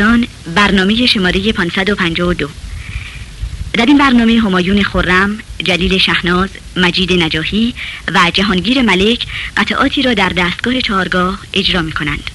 آموزان برنامه شماره 552 در این برنامه همایون خورم، جلیل شهناز، مجید نجاهی و جهانگیر ملک قطعاتی را در دستگاه چهارگاه اجرا می کنند.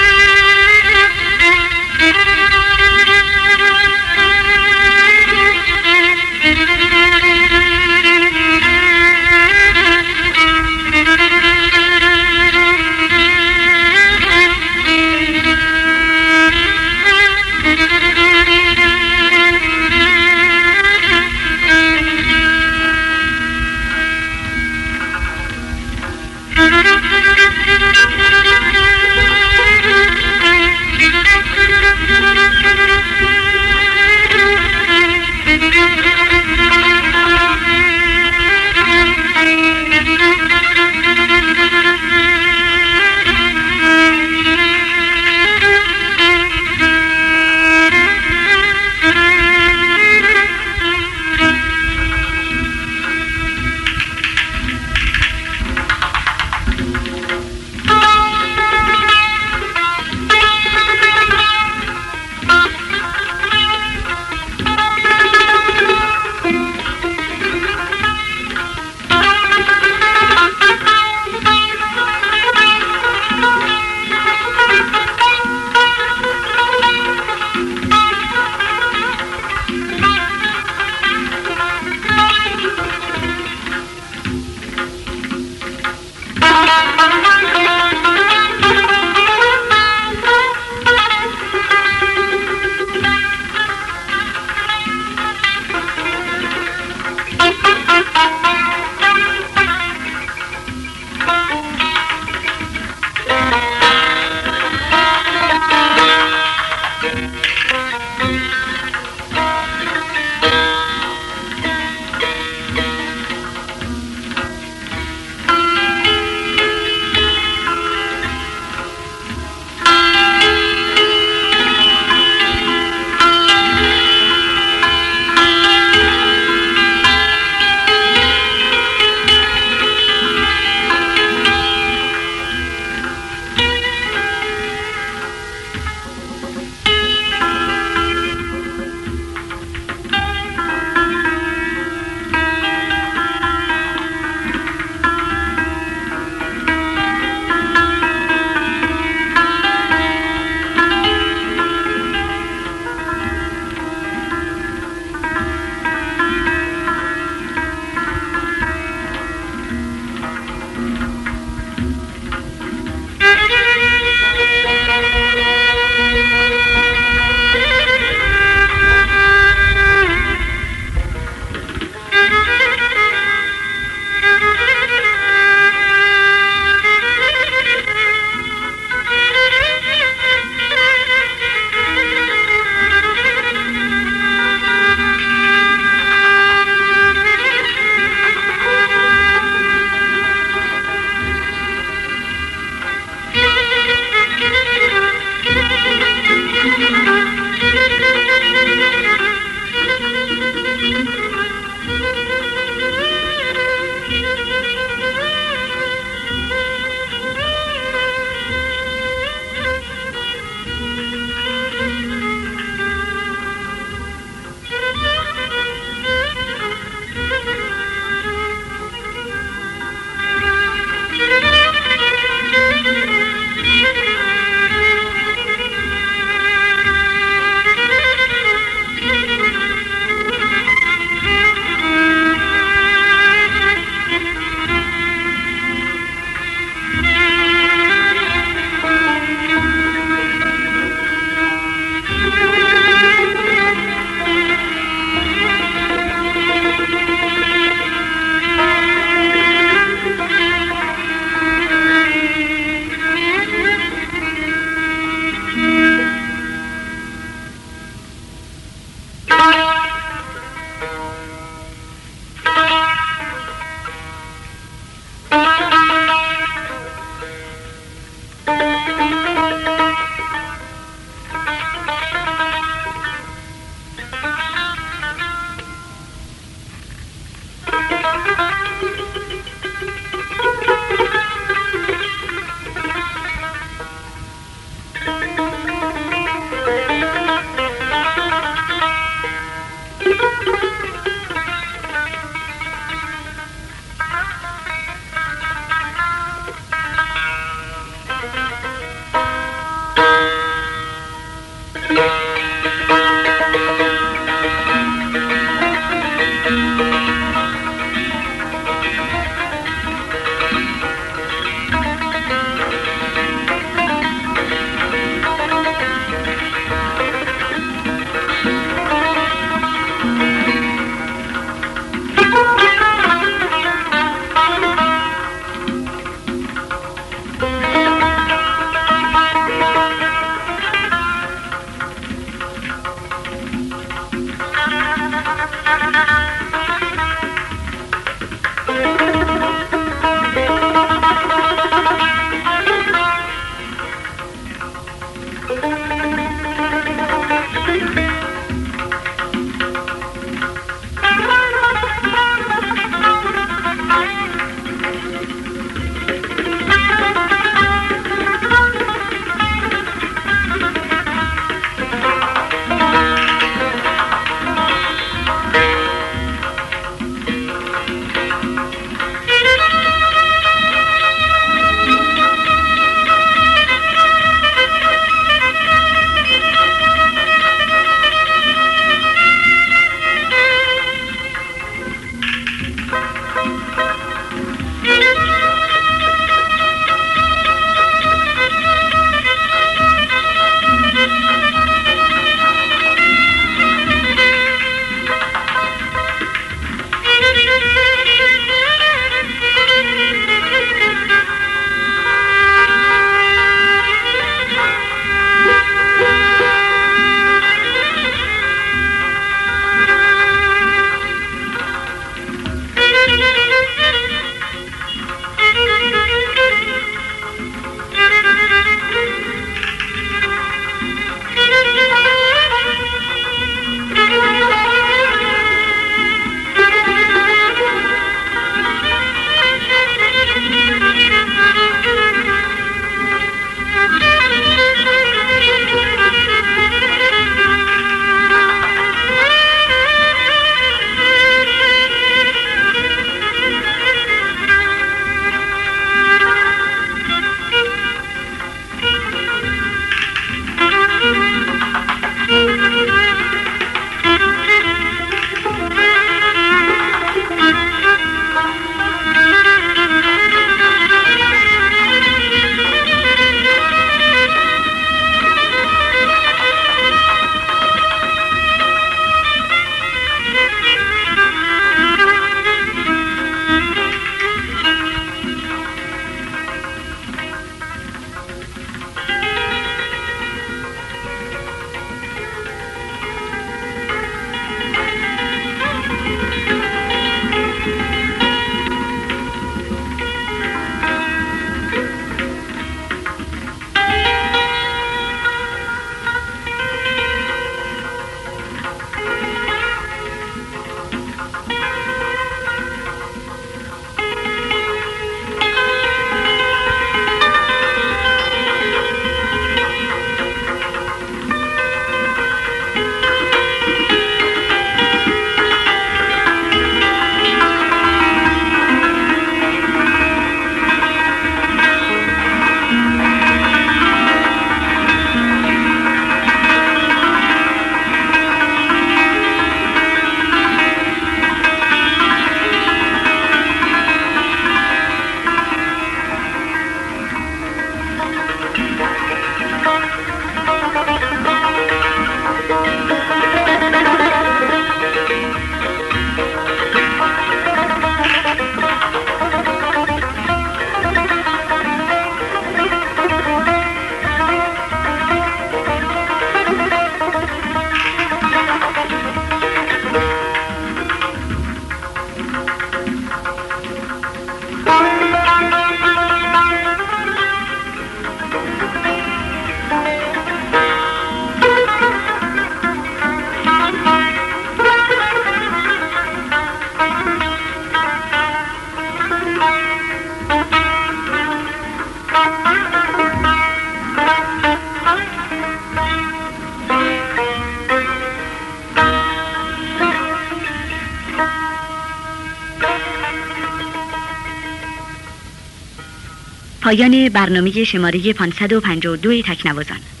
پایان برنامه شماره 552 تکنوازان.